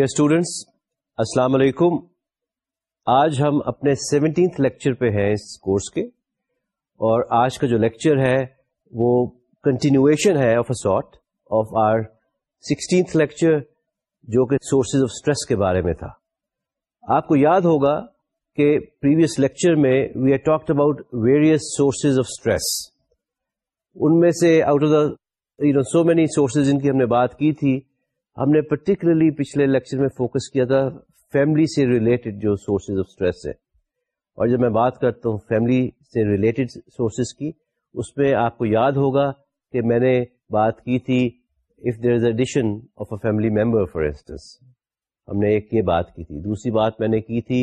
Dear students السلام علیکم آج ہم اپنے سیونٹینتھ لیکچر پہ ہیں اس کورس کے اور آج کا جو لیکچر ہے وہ کنٹینیویشن ہے of a sort of our sixteenth lecture جو کہ سورسز آف اسٹریس کے بارے میں تھا۔ آپ کو یاد ہوگا کہ پریویس لیکچر میں we are talked about various sources of stress ان میں سے out of the you know so many sources جن کی ہم نے بات کی تھی ہم نے پرٹیکولرلی پچھلے لیکچر میں فوکس کیا تھا فیملی سے ریلیٹڈ جو سورسز آف اسٹریس ہے اور جب میں بات کرتا ہوں فیملی سے ریلیٹڈ سورسز کی، اس میں آپ کو یاد ہوگا کہ میں نے بات کی تھی if there is addition of a family member for instance ہم نے ایک یہ بات کی تھی۔ دوسری بات میں نے کی تھی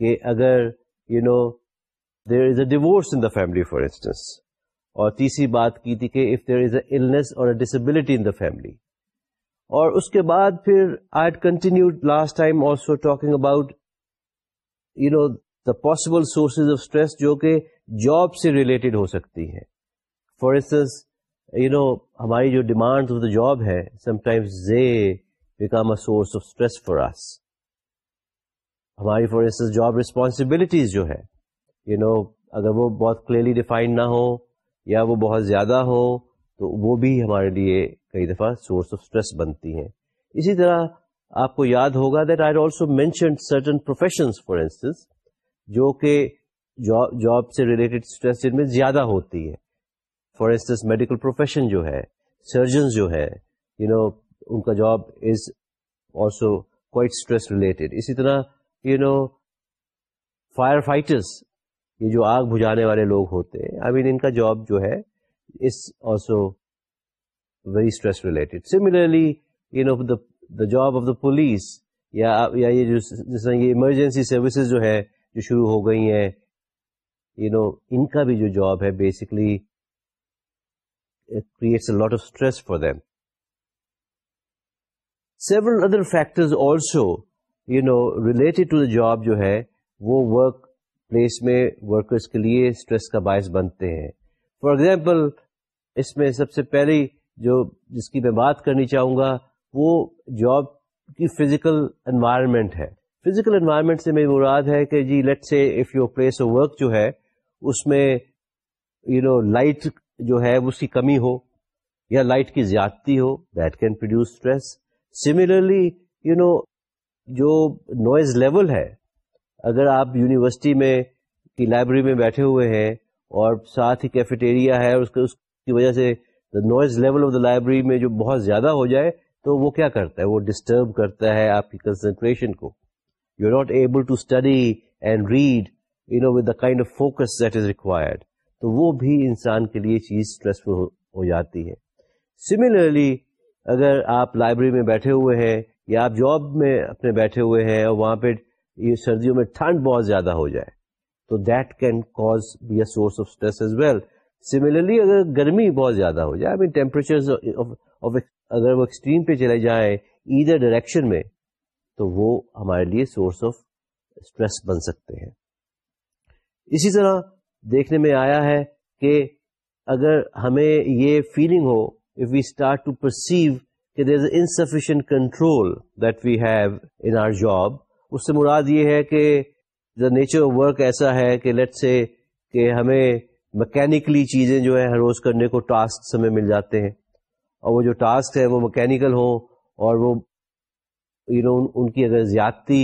کہ اگر you know there is a divorce in the family for instance اور تیسری بات کی تھی کہ اف دیر از اے اور ڈسبلٹی ان دا فیملی اور اس کے بعد پھر I continue last time also talking about you know the possible sources of stress جو کہ جاب سے ریلیٹڈ ہو سکتی ہے فار انسٹنس یو نو ہماری جو ڈیمانڈ آف دا جاب ہے sometimes they become a source of stress for اس ہماری فار انسٹنس جاب ریسپانسبلٹیز جو ہے یو نو اگر وہ بہت کلیئرلی ڈیفائنڈ نہ ہو یا وہ بہت زیادہ ہو، تو وہ بھی ہمارے لیے کئی دفعہ سورس آف اسٹریس بنتی ہیں۔ اسی طرح آپ کو یاد ہوگا that I also mention certain profession for instance جو کہ جاب سے ریلیٹڈ اسٹریس جن میں زیادہ ہوتی ہے۔ فار انسٹنس میڈیکل پروفیشن جو ہے سرجن جو ہے یو you نو know, ان کا job is also quite stress related اسی طرح یو نو فائر فائٹرس یہ جو آگ بجھانے والے لوگ ہوتے ہیں آئی مین ان کا جاب جو ہے is also very stress related similarly you know the job of the police یا یہ جو جس طرح یہ ایمرجنسی سروسز جو ہے جو شروع ہو گئی ہیں یو نو ان کا بھی جو جاب ہے basically creates a lot of stress for them. Several other factors also, you know, related to the job جو ہے وہ ورک پلیس میں ورکرس کے لیے اسٹریس کا باعث بنتے ہیں فار ایگزامپل اس میں سب سے پہلی جو جس کی میں بات کرنی چاہوں گا، وہ جاب کی فزیکل انوائرمنٹ ہے۔ فزیکل انوائرمنٹ سے میری مراد ہے کہ جی let say if your place of work جو ہے، اس میں یو نو لائٹ جو ہے اس کی کمی ہو یا لائٹ کی زیادتی ہو that can produce stress similarly you know جو نوائز لیول ہے، اگر آپ یونیورسٹی میں کی لائبریری میں بیٹھے ہوئے ہیں اور ساتھ ہی کیفیٹیریا ہے اس کی وجہ سے noise level of the library میں جو بہت زیادہ ہو جائے تو وہ کیا کرتا ہے؟ وہ ڈسٹرب کرتا ہے آپ کی کنسنٹریشن کو۔ You are not able to study and read you know with the kind of focus that is required تو وہ بھی انسان کے لیے چیز اسٹریسفل ہو جاتی ہے۔ سملرلی اگر آپ لائبریری میں بیٹھے ہوئے ہیں یا آپ جاب میں اپنے بیٹھے ہوئے ہیں اور وہاں پہ یہ سردیوں میں ٹھنڈ بہت زیادہ ہو جائے، تو that can cause be a source of stress as well similarly اگر گرمی بہت زیادہ ہو جائے آئی ٹیمپریچر اگر وہ ایکسٹریم پہ چلے جائیں ادھر ڈائریکشن میں، تو وہ ہمارے لیے سورس آف اسٹریس بن سکتے ہیں۔ اسی طرح دیکھنے میں آیا ہے کہ اگر ہمیں یہ feeling who if we start to perceive کہ there is insufficient control that we have in our job اس سے مراد یہ ہے کہ دا نیچر آف ورک ایسا ہے کہ لیٹ سے کہ ہمیں مکینکلی چیزیں جو ہے ہر روز کرنے کو ٹاسک ہمیں مل جاتے ہیں۔ اور وہ جو ٹاسک ہے وہ مکینیکل ہوں اور وہ یو you نو know, ان کی اگر زیادتی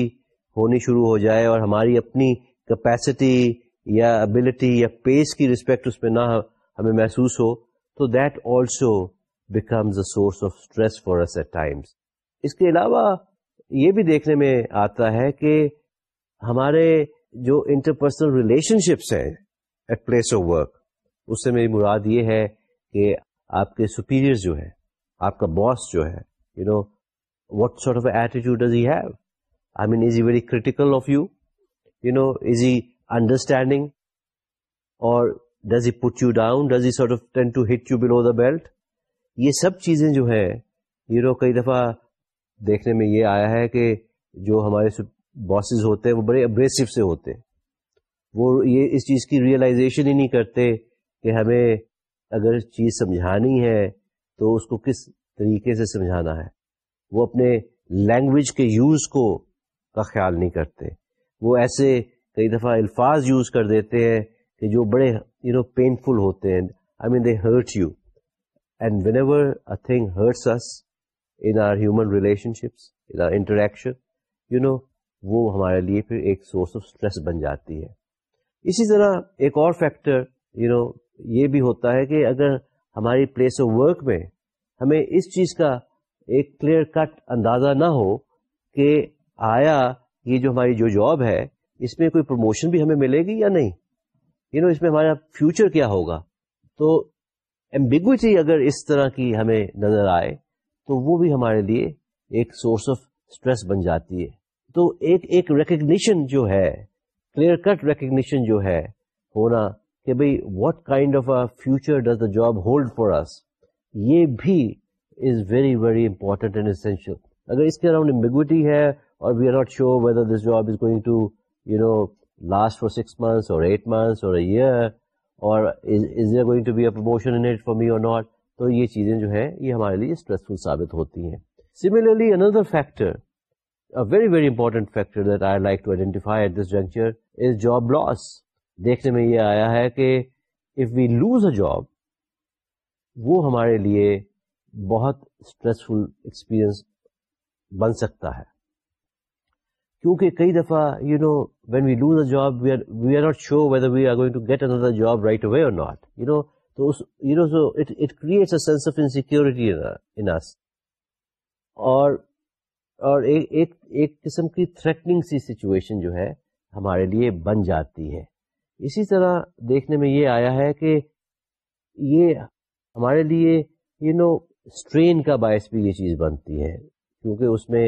ہونی شروع ہو جائے اور ہماری اپنی کیپیسٹی یا ابلٹی یا پیس کی رسپیکٹ اس میں نہ ہمیں محسوس ہو تو that also becomes a source of stress for us at times اس کے علاوہ یہ بھی دیکھنے میں آتا ہے کہ ہمارے جو انٹرپرسنل ریلیشن شپس ہیں ایٹ پلیس آف ورک اس سے میری مراد یہ ہے کہ آپ کے سپیریئر جو ہے آپ کا باس جو ہے you know what sort of attitude does he have I mean is he very critical of you you know is he understanding اور does it put you down does it sort of tend to hit you below the belt یہ سب چیزیں جو ہے you نو کئی دفعہ دیکھنے میں یہ آیا ہے کہ جو ہمارے باسز ہوتے ہیں، وہ بڑے ابریسو سے ہوتے ہیں۔ وہ یہ اس چیز کی ریئلائزیشن ہی نہیں کرتے کہ ہمیں اگر چیز سمجھانی ہے تو اس کو کس طریقے سے سمجھانا ہے۔ وہ اپنے لینگویج کے یوز کو کا خیال نہیں کرتے۔ وہ ایسے کئی دفعہ الفاظ یوز کر دیتے ہیں کہ جو بڑے یو نو پینفل ہوتے ہیں۔ I mean they hurt you and whenever a thing hurts us in our human relationships in our interaction you know وہ ہمارے لیے پھر ایک سورس آف اسٹریس بن جاتی ہے۔ اسی طرح ایک اور فیکٹر یو نو یہ بھی ہوتا ہے کہ اگر ہماری پلیس آف ورک میں ہمیں اس چیز کا ایک کلیئر کٹ اندازہ نہ ہو کہ آیا یہ جو ہماری جو جاب ہے اس میں کوئی پروموشن بھی ہمیں ملے گی یا نہیں؟ یو you نو know, اس میں ہمارا فیوچر کیا ہوگا؟ تو ایمبیگوٹی اگر اس طرح کی ہمیں نظر آئے تو وہ بھی ہمارے لیے ایک سورس آف اسٹریس بن جاتی ہے۔ تو ایک ایک ریکگنیشن جو ہے کلیئر کٹ ریکگنیشن جو ہے ہونا کہ بھائی what kind of a future does the job hold for us یہ بھی is very very important and essential اگر اس کے اراؤنڈ امبیگوٹی ہے اور we are not sure whether this job is going to you know last for six months or eight months or year or is there going to be a promotion in it for me or not تو یہ چیزیں جو ہیں یہ ہمارے لیے stressful ثابت ہوتی ہیں. Similarly another factor very very important factor that I like to identify at this juncture is job loss دیکھنے میں یہ آیا ہے کہ if we lose a job وہ ہمارے لیے بہت اسٹریسفل ایکسپیرئنس بن سکتا ہے. کیونکہ کئی دفعہ you know when we lose a job we are not sure whether we are going to get another job right away or not you know تو you know so it creates a sense of insecurity in our our ایک ایک, ایک قسم کی threatening سی situation جو ہے ہمارے لیے بن جاتی ہے۔ اسی طرح دیکھنے میں یہ آیا ہے کہ یہ ہمارے لیے یو نو اسٹرین کا باعث بھی یہ چیز بنتی ہے۔ کیونکہ اس میں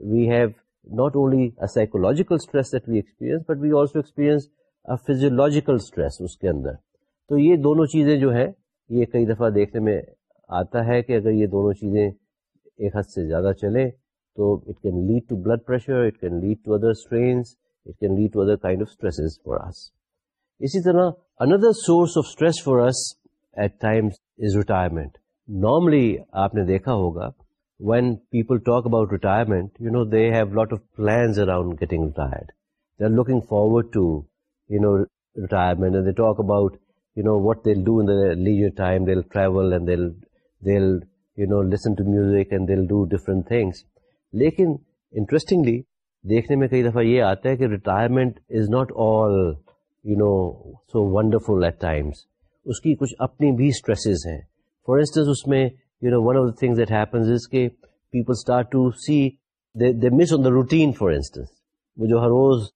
we have not only psychological stress that we experience but we also experience physiological stress اس کے اندر۔ تو یہ دونوں چیزیں جو ہے یہ کئی دفعہ دیکھنے میں آتا ہے کہ اگر یہ دونوں چیزیں ایک حد سے زیادہ چلیں تو it can lead to blood pressure it can lead to other strains it can lead to other kind of stress for us اسی طرح another source of stress for us at times is retirement normally آپ نے دیکھا ہوگا when people talk about retirement you know they have lot of plans around getting retired they are looking forward to you know retirement they talk about you know what they'll do in leisure time they'll travel and they'll they'll you know listen to music and they'll do different things لیکن interestingly دیکھنے میں کئی دفعہ یہ آتا ہے کہ retirement is not all you know so wonderful at times اس کی کچھ اپنی بھی اسٹریسز ہیں. فار انسٹنس اس میں you know one of the things that happens is کہ people start to see they miss on the routine for instance وہ جو ہر روز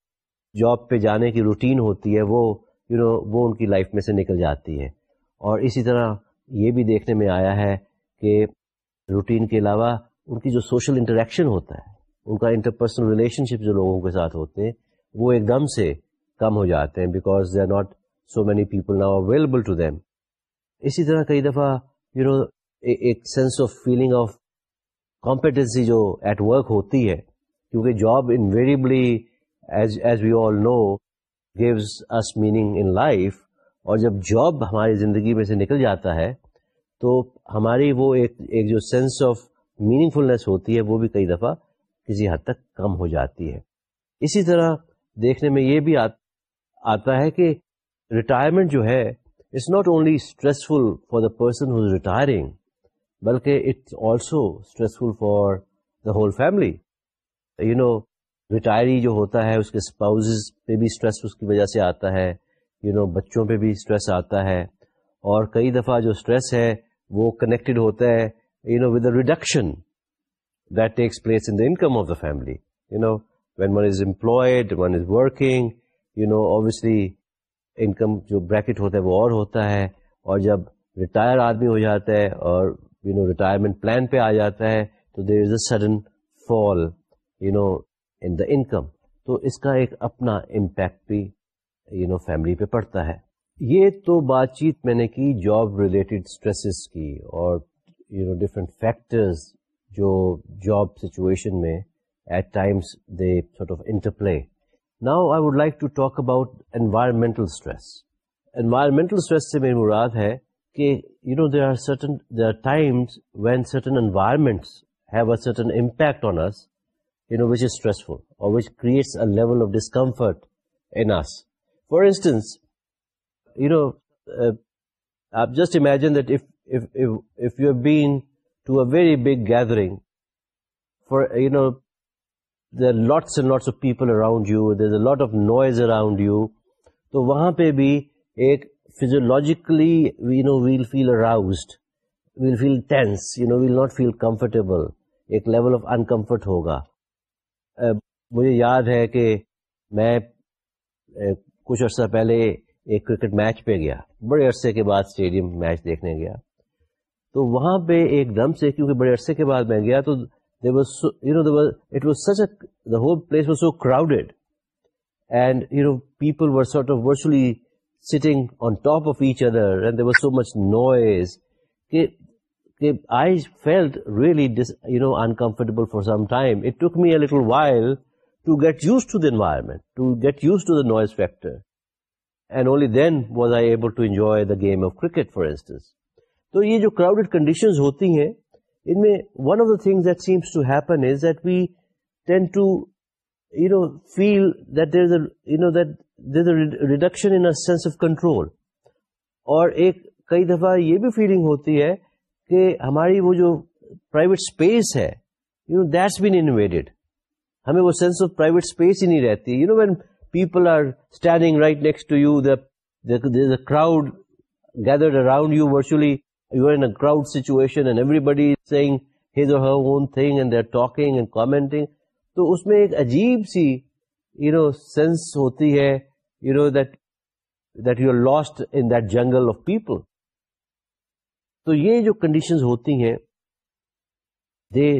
جاب پہ جانے کی روٹین ہوتی ہے وہ یو you نو know, وہ ان کی لائف میں سے نکل جاتی ہے. اور اسی طرح یہ بھی دیکھنے میں آیا ہے کہ روٹین کے علاوہ ان کی جو سوشل انٹریکشن ہوتا ہے، ان کا انٹرپرسنل ریلیشن شپ جو لوگوں کے ساتھ ہوتے ہیں، وہ ایک دم سے کم ہو جاتے ہیں because they are not so many people now available to them اسی طرح کئی دفعہ یو نو ایک sense of feeling of competency جو ایٹ ورک ہوتی ہے، کیونکہ job invariably as as we all know gives us meaning in life اور جب جاب ہماری زندگی میں سے نکل جاتا ہے، تو ہماری وہ ایک ایک جو سینس آف میننگ فلنس ہوتی ہے وہ بھی کئی دفعہ کسی حد تک کم ہو جاتی ہے۔ اسی طرح دیکھنے میں یہ بھی آتا ہے کہ ریٹائرمنٹ جو ہے it's not only stressful for the person who's retiring بلکہ it's also stressful for the whole family you know retiree جو ہوتا ہے اس کے اسپاؤز پہ بھی اسٹریس اس کی وجہ سے آتا ہے۔ یو you نو know, بچوں پہ بھی اسٹریس آتا ہے۔ اور کئی دفعہ جو اسٹریس ہے وہ کنیکٹڈ ہوتا ہے you know, with a reduction that takes place in the income of the family. You know, when one is employed, one is working, you know, obviously income جو بریکٹ ہوتا ہے وہ اور ہوتا ہے اور جب ریٹائر آدمی ہو جاتا ہے اور یو نو ریٹائرمنٹ پلان پہ آ جاتا ہے تو there is a sudden fall you know in the income تو اس کا ایک اپنا امپیکٹ بھی یو نو فیملی پہ پڑتا ہے یہ تو بات چیت میں نے کی جاب ریلیٹڈ اسٹریسز کی اور یو نو ڈفرنٹ فیکٹرز جو جاب سچویشن میں at times they sort of interplay now I would like to talk about environmental stress environmental stress سے میری مراد ہے کہ you know there are certain there are times when certain environments have a certain impact on us you know, which is stressful or which creates a level of discomfort in us. For instance, you know, uh, just imagine that if you have been to a very big gathering, for, you know, there are lots and lots of people around you, there's a lot of noise around you, تو وہاں پہ بھی ایک physiologically you know we'll feel aroused we'll feel tense you know we'll not feel comfortable ایک level of uncomfort ہوگا. مجھے یاد ہے کہ میں کچھ عرصہ پہلے ایک کرکٹ میچ پہ گیا. بڑے عرصے کے بعد اسٹیڈیم میچ دیکھنے گیا. تو وہاں پہ ایک دم سے کیونکہ بڑے عرصے کے بعد میں گیا تو it was such a whole place was so crowded and you know people were sort of virtually sitting on top of each other and there so much noise کہ I felt really you know uncomfortable for some time it took me a little while to get used to the environment to get used to the noise factor and only then was I able to enjoy the game of cricket for instance تو یہ جو crowded conditions ہوتی ہیں، ان میں one of the things that seems to happen is that we tend to you know feel that there you know that there reduction in sense of control اور ایک کئی دفعہ یہ بھی فیلنگ ہوتی ہے کہ ہماری وہ جو پرائیویٹ اسپیس ہے you know that's been invaded ہمیں وہ سینس آف پرائیویٹ اسپیس ہی نہیں رہتی. You know when people are standing right next to you the crowd gathered around you virtually you are in crowd situation and everybody seeing his or her own thing and they are talking and commenting تو اس میں ایک عجیب سی you know sense ہوتی ہے you know that that you are lost in that jungle of people تو یہ جو کنڈیشن ہوتی ہیں they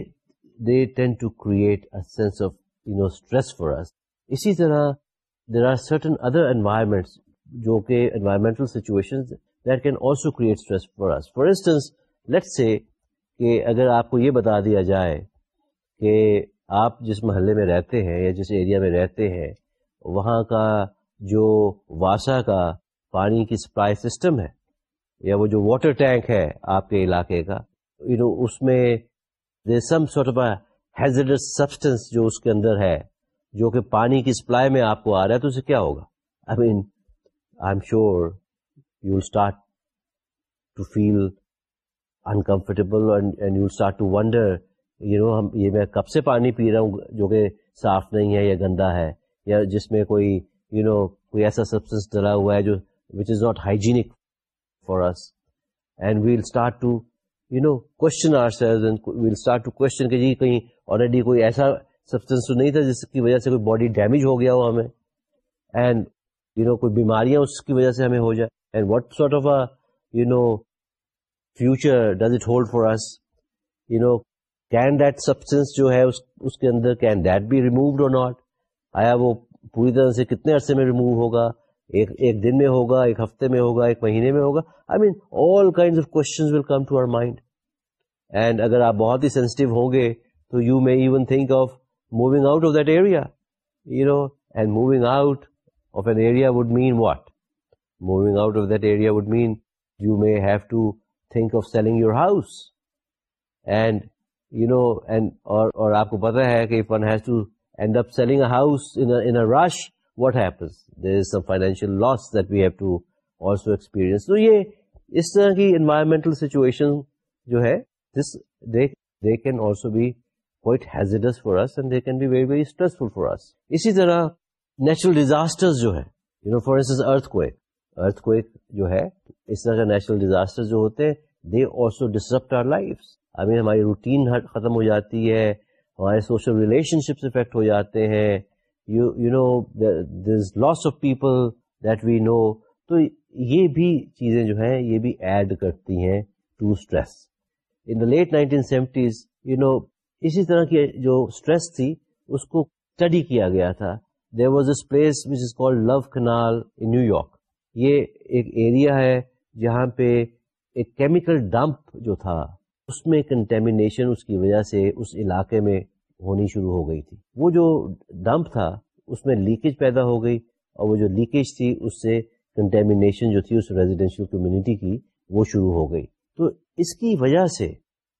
they tend to create a sense of you know stress for us اسی طرح there are certain other environments جو کہ environmental situation that can also create stress for us for instance let say کہ اگر آپ کو یہ بتا دیا جائے کہ آپ جس محلے میں رہتے ہیں یا جس ایریا میں رہتے ہیں، وہاں کا جو واسا کا پانی کی سپلائی سسٹم ہے یا وہ جو واٹر ٹینک ہے آپ کے علاقے کا یو نو اس میں some sort of hazardous substance جو اس کے اندر ہے، جو کہ پانی کی سپلائی میں آپ کو آ رہا ہے، تو اسے کیا ہوگا؟ I mean I am sure you will start to feel uncomfortable and you start to wonder you know ہم یہ میں کب سے پانی پی رہا ہوں جو کہ صاف نہیں ہے یا گندا ہے یا جس میں کوئی یو نو کوئی ایسا سبسٹنس ڈلا ہوا ہے جو which is not hygienic for us and we'll start to you know question or we'll start to question کہ جی کہیں آلریڈی کوئی ایسا سبسٹنس تو نہیں تھا جس کی وجہ سے کوئی باڈی ڈیمیج ہو گیا ہو ہمیں. اینڈ یو نو کوئی بیماریاں اس کی وجہ سے ہمیں ہو جائے. And what sort of you know future does it hold for us you know can that substance جو ہے اس کے اندر can that be removed or not آیا وہ پوری طرح سے کتنے عرصے میں ریموو ہوگا ایک ایک دن میں ہوگا ایک ہفتے میں ہوگا ایک مہینے میں ہوگا I mean all kind of question will come to our mind and اگر آپ بہت ہی سینسٹیو ہوں گے تو you may even think of moving out of that area you know and moving out of an area would mean what moving out of that area would mean you may have to think of selling your house and you know and اور آپ کو پتا ہے کہ one has to end up selling a house in rush what happens there is some financial loss that we have to also experience تو یہ اس طرح کی انوائرمنٹل سچویشن جو ہے this they can also be quite hazardous for us and they can be very very stressful for us اسی طرح natural disaster جو ہے you know for instance earthquake earthquake جو ہے، اس طرح کا نیچرل ڈیزاسٹر جو ہوتے ہیں they also disrupt our life ابھی ہماری روٹین ختم ہو جاتی ہے، ہمارے سوشل ریلیشن شپس افیکٹ ہو جاتے ہیں. You you know this loss of people that we know تو یہ بھی چیزیں جو ہیں، یہ بھی ایڈ کرتی ہیں to stress in the late nineteen seventies you know اسی طرح کی جو اسٹریس تھی، اس کو اسٹڈی کیا گیا تھا. There was this place which is called Love Canal in New York یہ ایک ایریا ہے جہاں پہ ایک کیمیکل ڈمپ جو تھا، اس میں کنٹیمنیشن اس کی وجہ سے اس علاقے میں ہونی شروع ہو گئی تھی وہ جو ڈمپ تھا، اس میں لیکیج پیدا ہو گئی اور وہ جو لیکیج تھی، اس سے کنٹیمنیشن جو تھی، اس ریزیڈینشیل کمیونٹی کی وہ شروع ہو گئی تو اس کی وجہ سے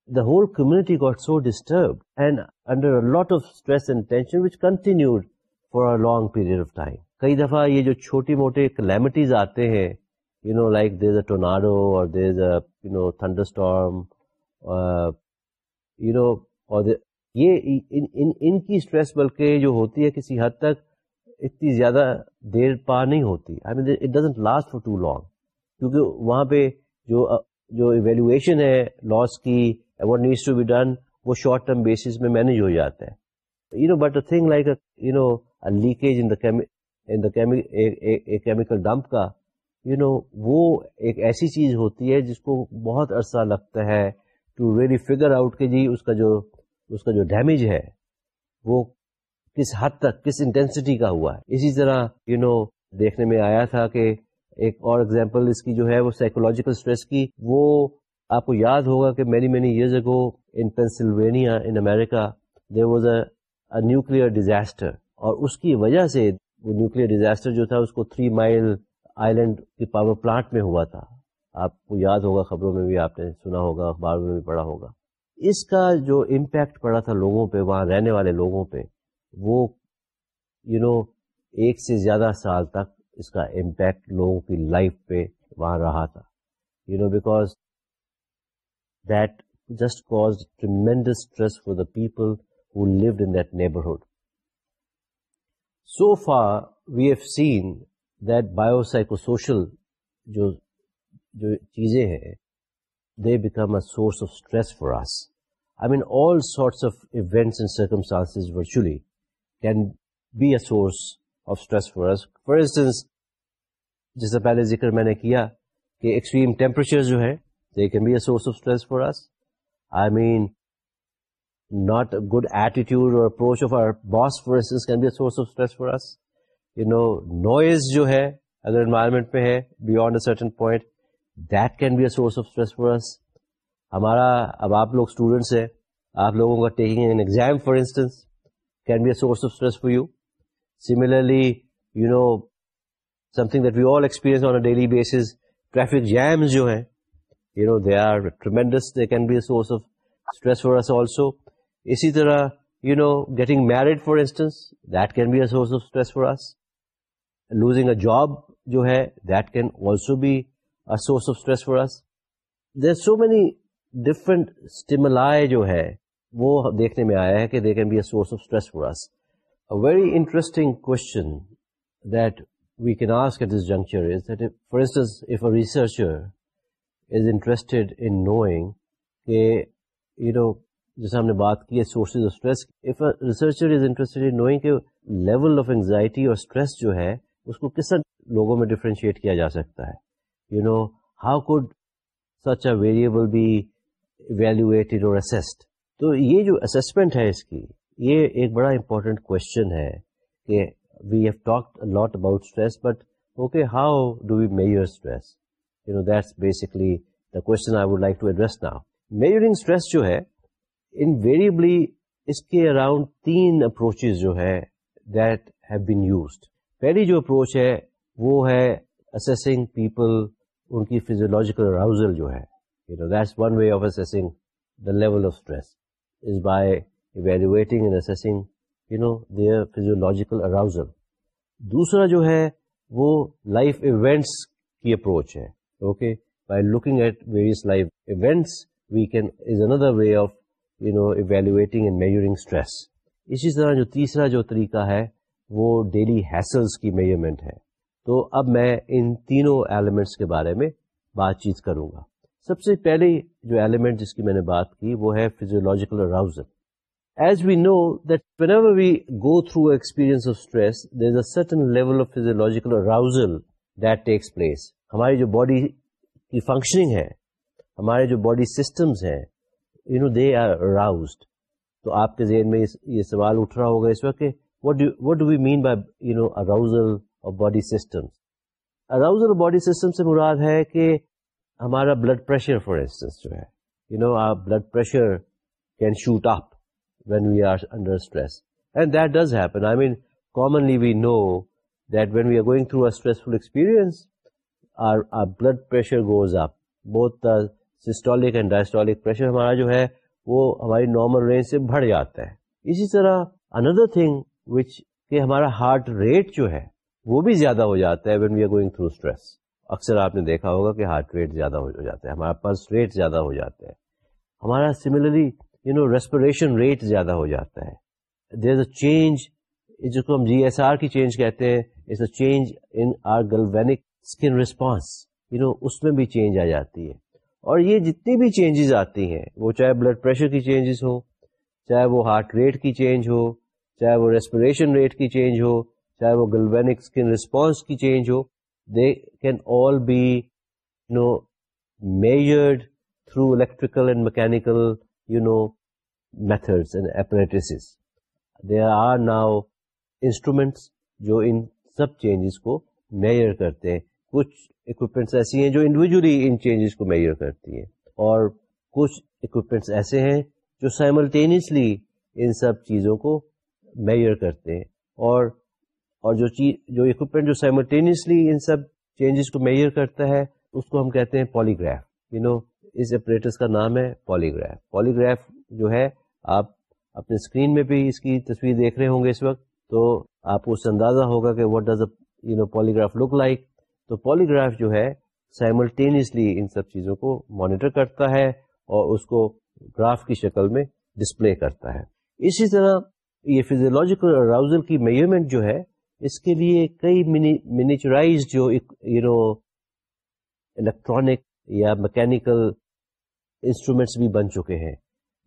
the whole community got so disturbed and under a lot of stress and tension which continued for a long period of time. کئی دفعہ یہ جو چھوٹی موٹے کلیمٹیز آتے ہیں you know like there is a tornado اور there is a you know thunder storm you know اور یہ ان کی اسٹریس بلکہ جو ہوتی ہے کسی حد تک اتنی زیادہ دیر پا نہیں ہوتی. I mean it doesn't last for too long کیونکہ وہاں پہ جو جو ایویلویشن ہے لاس کی what needs to be done وہ شارٹ ٹرم بیسس میں مینیج ہو جاتا ہے. You know but a thing like you know leakage in the chemical dump کا یو نو وہ ایک ایسی چیز ہوتی ہے جس کو بہت عرصہ لگتا ہے ٹو ریئلی فگر آؤٹ کہ جی اس کا جو، اس کا جو ڈیمیج ہے، وہ کس حد تک، کس انٹینسٹی کا ہوا ہے۔ اسی طرح یو نو دیکھنے میں آیا تھا کہ ایک اور ایگزامپل اس کی جو ہے، وہ سائیکولوجیکل اسٹریس کی۔ وہ آپ کو یاد ہوگا کہ many many years ago in Pennsylvania in America there was a nuclear disaster اور اس کی وجہ سے وہ نیوکل ڈیزاسٹر جو تھا اس کو تھری مائل آئیلینڈ کی پاور پلانٹ میں ہوا تھا۔ آپ کو یاد ہوگا خبروں میں بھی آپ نے سنا ہوگا اخباروں میں بھی پڑھا ہوگا۔ اس کا جو امپیکٹ پڑا تھا لوگوں پہ وہاں رہنے والے لوگوں پہ وہ یو you نو know, ایک سے زیادہ سال تک اس کا امپیکٹ لوگوں کی لائف پہ وہاں رہا تھا۔ You know because that just cause tremendous stress for the people who lived in that neighbourhood so far we have seen that biopsychosocial جو جو چیزیں ہیں they become a source of stress for us I mean all sorts of events and circumstances virtually can be a source of stress for us for instance جس سے پہلے ذکر میں نے کیا کہ ایکسٹریم ٹیمپریچر جو ہے they can be a source of stress for us I mean not good attitude اور approach of our boss for instance can be source of stress for us you know noise جو ہے اگر environment میں ہے beyond a certain point that can be a source of stress for us ہمارا اب آپ لوگ اسٹوڈینٹس ہیں آپ لوگوں کا taking an exam for instance can be a source of stress for you similarly you know something that we all experience on daily basis traffic jams جو ہیں you know they are tremendous they can be a source of stress for us also اسی طرح you know getting married for instance that can be a source of stress for us losing a job جو ہے that can also be a source of stress for us there so many different stimuli جو ہے، وہ دیکھنے میں آیا ہے کہ they can be a source of stress for us very interesting question that we can ask at this juncture is that for instance if a researcher is interested in knowing کہ you know جیسے ہم نے بات کی ہے sources of stress if researcher is interested in knowing کہ level of anxiety اور stress جو ہے، اس کو کس طرح لوگوں میں ڈفرینشیٹ کیا جا سکتا ہے؟ You know how could such a variable be evaluated اور اسسڈ تو یہ جو اسسمنٹ ہے اس کی، یہ ایک بڑا امپورٹنٹ کوشچن ہے کہ we have talk lot about stress but okay how do we measure stress you know that's basically the question I would like to address now measuring stress جو ہے ان ویریبلی اس کے اراؤنڈ تین approaches جو ہے that have been used پہلی جو approach ہے وہ ہے اسیسنگ پیپل ان کی فیزولوجیکل اراؤزل جو ہے. You know that's one way of assessing the level of stress is by evaluating and assessing you know their physiological arousal دوسرا جو ہے وہ لائف ایونٹس کی اپروچ ہے. Okay by looking at various life events we can is another way of you know evaluating and measuring stress اسی طرح جو تیسرا جو طریقہ ہے، وہ ڈیلی ہیسلس کی میجرمنٹ ہے۔ تو اب میں ان تینوں ایلیمنٹس کے بارے میں بات چیت کروں گا۔ سب سے پہلے جو ایلیمنٹ جس کی میں نے بات کی، وہ ہے physiological arousal as we know that whenever we go through experience of stress there is a certain level of physiological arousal that takes place ہماری جو باڈی کی فنکشننگ ہے، ہمارے جو باڈی سسٹمز ہیں you know they are aroused تو آپ کے ذہن میں یہ سوال اٹھ رہا ہوگا اس وقت کہ what do we mean by you know arousal اور body system arousal body system سے مراد ہے کہ ہمارا بلڈ پریشر فار انسٹنس جو ہے you know our blood pressure can shoot up when we are under stress and that does happen I mean commonly we know that when we are going through stressful experience our blood pressure goes up بہت systolic and diastolic pressure ہمارا جو ہے وہ ہماری normal range سے بڑھ جاتا ہے۔ اسی طرح اندر تھنگ وچ کہ ہمارا ہارٹ ریٹ جو ہے وہ بھی زیادہ ہو جاتا ہے when we are going through stress اکثر آپ نے دیکھا ہوگا کہ ہارٹ ریٹ زیادہ ہو جاتا ہے ہمارا پلس ریٹ زیادہ ہو جاتا ہے۔ ہمارا similarly you know respiration rate زیادہ ہو جاتا ہے۔ دیر از اے چینج جس کو ہم جی ایس آر کی چینج کہتے ہیں۔ It's a change in our galvanic skin response you know اس میں بھی چینج آ جاتی ہے۔ اور یہ جتنی بھی چینجز آتی ہیں، وہ چاہے بلڈ پریشر کی چینجز ہو چاہے وہ ہارٹ ریٹ کی چینج ہو، چاہے وہ ریسپریشن ریٹ کی چینج ہو، چاہے وہ گلوینک اسکن رسپانس کی change who they can all be now measured through electrical and mechanical you know methods and apparatus they are now instruments جو ان سب چینجز کو میئر کرتے ہیں۔ کچھ اکوپمنٹس ایسی ہیں جو انڈیویجلی ان چینجز کو میئر کرتی ہیں اور کچھ اکوپمنٹس ایسے ہیں جو سائملٹینیسلی ان سب چیزوں کو میئر کرتے ہیں اور اور جو چیز، جو اکوپمنٹ جو سائملٹینیسلی ان سب چینجز کو میئر کرتا ہے، اس کو ہم کہتے ہیں پالیگراف یو نو اس اپریٹس کا نام ہے پالیگراف پالیگراف جو ہے، آپ اپنے اسکرین میں بھی اس کی تصویر دیکھ رہے ہوں گے اس وقت، تو آپ کو اس سے اندازہ ہوگا کہ what does you know polygraph look like تو پالیگراف جو ہے سائملٹینیسلی ان سب چیزوں کو مانیٹر کرتا ہے اور اس کو گراف کی شکل میں ڈسپلے کرتا ہے۔ اسی طرح یہ فیزیولوجیکل اراؤزل کی میئرمنٹ جو ہے، اس کے لیے کئی منیچرائز جو یو نو الیکٹرانک یا میکینیکل انسٹرومینٹس بھی بن چکے ہیں۔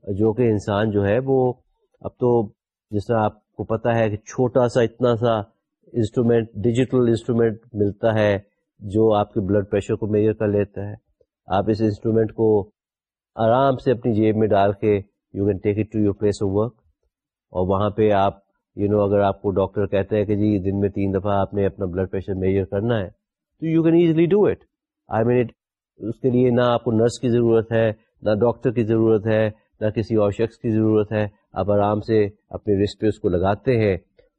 جو کہ انسان جو ہے، وہ اب تو جس طرح آپ کو پتا ہے کہ چھوٹا سا اتنا سا انسٹرومینٹ ڈیجیٹل انسٹرومینٹ ملتا ہے۔ جو آپ کے بلڈ پریشر کو میئر کر لیتا ہے، آپ اس انسٹرومینٹ کو آرام سے اپنی جیب میں ڈال کے you can take it to your place of work اور وہاں پہ آپ یو نو اگر آپ کو ڈاکٹر کہتے ہیں کہ جی دن میں تین دفعہ آپ نے اپنا بلڈ پریشر میجر کرنا ہے، تو you can easily do it I mean it اس کے لیے نہ آپ کو نرس کی ضرورت ہے، نہ ڈاکٹر کی ضرورت ہے، نہ کسی اور شخص کی ضرورت ہے۔ آپ آرام سے اپنے رسٹ پہ اس کو لگاتے ہیں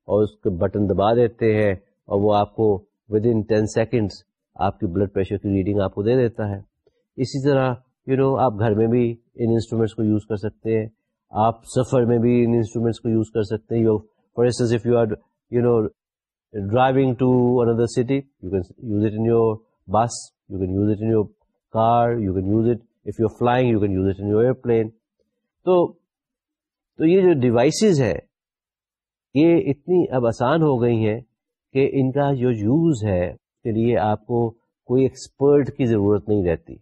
اور اس کو بٹن دبا دیتے ہیں اور وہ آپ کو ود ان ٹین سیکنڈس آپ کی بلڈ پریشر کی ریڈنگ آپ کو دے دیتا ہے۔ اسی طرح یو you نو know, آپ گھر میں بھی ان انسٹرومینٹس کو یوز کر سکتے ہیں۔ آپ سفر میں بھی ان انسٹرومینٹس کو یوز کر سکتے ہیں۔ You for instance if you are you know driving to inner city you can use it in your bus you can use it in your car you can use it if you are flying you can use it in your airplane تو تو یہ جو devices ہے یہ اتنی اب آسان ہو گئی ہیں کہ ان کا جو یوز ہے، اس کے لیے آپ کو کوئی ایکسپرٹ کی ضرورت نہیں رہتی۔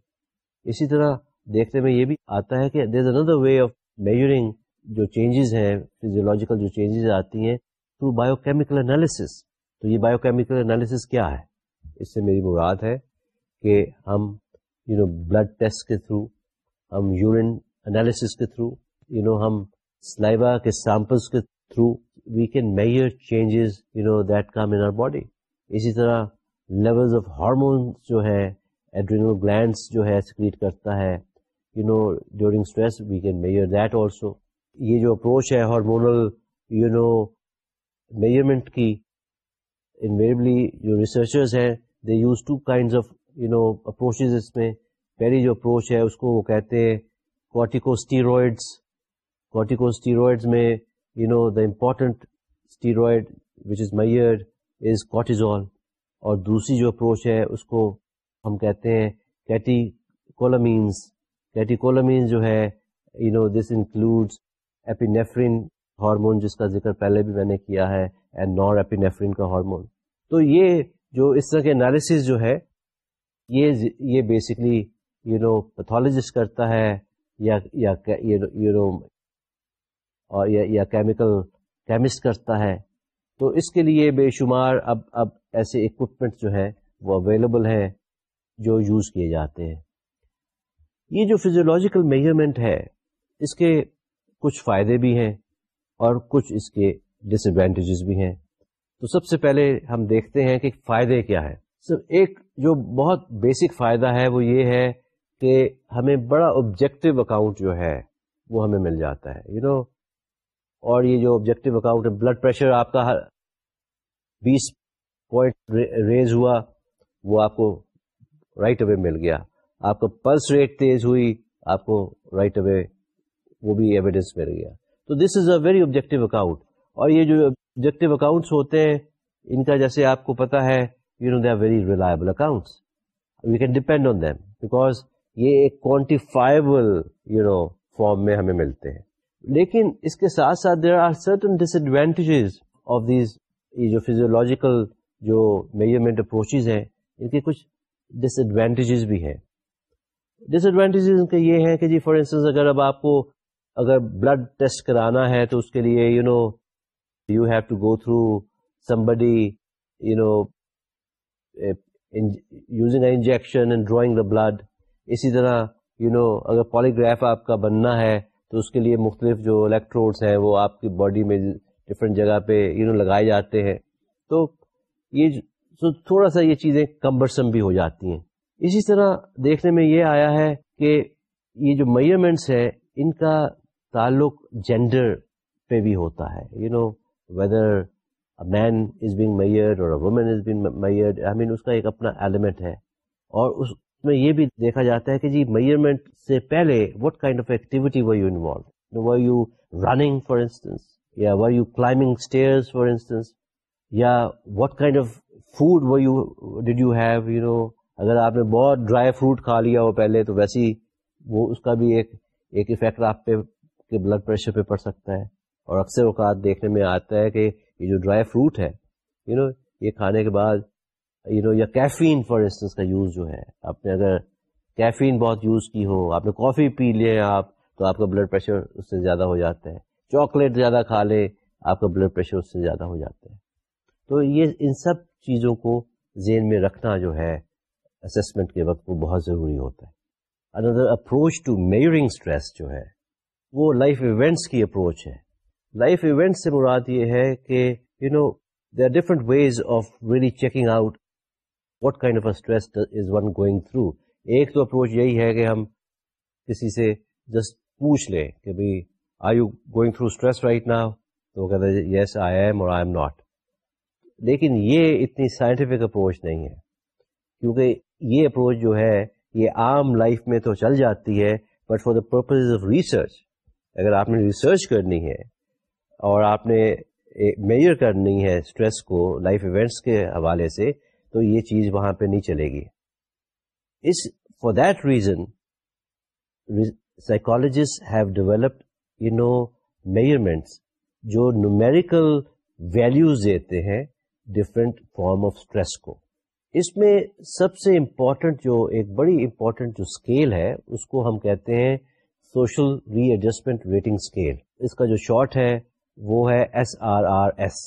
اسی طرح دیکھنے میں یہ بھی آتا ہے کہ there is another way of measuring جو چینجز ہیں فیزیولوجیکل جو چینجز آتی ہیں تھرو بایو کیمیکل انالیسس تو یہ بایو کیمیکل انالیسس کیا ہے؟ اس سے میری مراد ہے کہ ہم یو نو بلڈ ٹیسٹ کے تھرو ہم یورین انالیسس کے تھرو یو نو ہم سلائیوا کے سیمپلس کے through we can measure changes you know that come in our body اسی طرح لیول آف ہارمونس جو ہے ایڈرینل گلینڈس جو ہے سکریٹ کرتا ہے you know during stress we can measure that also یہ جو اپروچ ہے ہارمونل یو نو میئرمنٹ کی انویبلی جو ریسرچرز ہیں they use two kind of you know approaches اس میں پہلی جو اپروچ ہے اس کو وہ کہتے ہیں کوٹیکو اسٹیروئڈس کارٹیکو اسٹیروئڈ میں you know the important steroid which is measure is cortisol اور دوسری جو اپروچ ہے، اس کو ہم کہتے ہیں کیٹی کولامینس کیٹی کولامینس جو ہے you know this includes epinephrine hormone جس کا ذکر پہلے بھی میں نے کیا ہے اینڈ نار ایپینیفرین کا ہارمون تو یہ جو اس طرح کے انالیسز جو ہے، یہ یہ بیسکلی یو نو پیتھولوجسٹ کرتا ہے، یا یا یو نو اور یا کیمیکل کیمسٹ کرتا ہے تو اس کے لیے بے شمار اب اب ایسے اکوپمنٹ جو ہے وہ اویلیبل ہیں جو یوز کیے جاتے ہیں۔ یہ جو فزیولوجیکل میجرمنٹ ہے اس کے کچھ فائدے بھی ہیں اور کچھ اس کے ڈس ایڈوانٹیجز بھی ہیں۔ تو سب سے پہلے ہم دیکھتے ہیں کہ فائدے کیا ہے سر ایک جو بہت بیسک فائدہ ہے وہ یہ ہے کہ ہمیں بڑا آبجیکٹو اکاؤنٹ جو ہے وہ ہمیں مل جاتا ہے۔ یو you نو know, اور یہ جو آبجیکٹو اکاؤنٹ ہے بلڈ پریشر آپ کا بیس پوائنٹ ریز ہوا، وہ آپ کو رائٹ اوے مل گیا۔ آپ کا پلس ریٹ تیز ہوئی، آپ کو رائٹ اوے وہ بھی ایویڈینس مل گیا۔ تو this is a very objective account اور یہ جو آبجیکٹو اکاؤنٹس ہوتے ہیں، ان کا جیسے آپ کو پتا ہے you know they are very reliable accounts we can depend on them because یہ ایک کوانٹیفائبل یو نو فارم میں ہمیں ملتے ہیں۔ لیکن اس کے ساتھ ساتھ there are certain disadvantages of these یہ جو فیزیولوجیکل جو میجرمنٹ اپروچز ہیں، ان کے کچھ ڈس ایڈوانٹیجز بھی ہیں۔ ڈس ایڈوانٹیجز ان کے یہ ہیں کہ جی فار انسٹنس اگر اب آپ کو اگر بلڈ ٹیسٹ کرانا ہے تو اس کے لیے you know you have to go through some body you know using a injection and drawing the blood اسی طرح یو نو اگر پالیگراف آپ کا بننا ہے تو اس کے لیے مختلف جو الیکٹروڈس ہیں وہ آپ کی باڈی میں ڈفرینٹ جگہ پہ یو نو لگائے جاتے ہیں۔ تو یہ تھوڑا سا یہ چیزیں کمبرسم بھی ہو جاتی ہیں۔ اسی طرح دیکھنے میں یہ آیا ہے کہ یہ جو میئرمنٹس ہے ان کا تعلق جینڈر پہ بھی ہوتا ہے۔ You know whether man is being measure اور woman is being measure I mean اس کا ایک اپنا ایلیمنٹ ہے۔ اور اس میں یہ بھی دیکھا جاتا ہے کہ جی میئرمنٹ سے پہلے وٹ کائنڈ آف ایکٹیویٹی وہ یو انوالو وہ یو رننگ فار انسٹنس یا were you climbing stairs for instance یا وٹ کائنڈ آف فوڈ وہ you did you have you know اگر آپ نے بہت ڈرائی فروٹ کھا لیا ہو پہلے تو ویسے ہی وہ اس کا بھی ایک ایک افیکٹ آپ پہ کہ بلڈ پریشر پہ پڑ سکتا ہے۔ اور اکثر اوقات دیکھنے میں آتا ہے کہ یہ جو ڈرائی فروٹ ہے یو نو یہ کھانے کے بعد یو نو یا کیفین فار انسٹنس کا یوز جو ہے، آپ نے اگر کیفین بہت یوز کی ہو، آپ نے کافی پی لے آپ، تو آپ کا بلڈ پریشر اس سے زیادہ ہو جاتا ہے. چاکلیٹ زیادہ کھا لے، آپ کا بلڈ پریشر اس سے زیادہ ہو جاتا ہے. تو یہ ان سب چیزوں کو ذہن میں رکھنا جو ہے اسسمنٹ کے وقت وہ بہت ضروری ہوتا ہے. Another approach to measuring stress جو ہے، وہ لائف ایونٹس کی اپروچ ہے. لائف ایونٹ سے مراد یہ ہے کہ you know they are different ways of really checking out what kind of stress is one going through ایک تو اپروچ یہی ہے کہ ہم کسی سے جسٹ پوچھ لیں کہ بھائی I you going through stress right نا تو وہ کہتے ہیں یس آئی ایم اور آئی ایم ناٹ لیکن یہ اتنی سائنٹیفک اپروچ نہیں ہے. کیونکہ یہ اپروچ جو ہے، یہ عام لائف میں تو چل جاتی ہے but for the purpose of research اگر آپ نے ریسرچ کرنی ہے اور آپ نے eh, میجر کرنی ہے اسٹریس کو لائف ایونٹس کے حوالے سے تو یہ چیز وہاں پہ نہیں چلے گی۔ اس for that reason psychologist have developed you know measurements جو نومیریکل ویلوز دیتے ہیں ڈفرینٹ فارم آف اسٹریس کو۔ اس میں سب سے امپورٹنٹ جو ایک بڑی امپورٹنٹ جو اسکیل ہے، اس کو ہم کہتے ہیں social readjustment rating scale اس کا جو شارٹ ہے، وہ ہے ایس آر آر ایس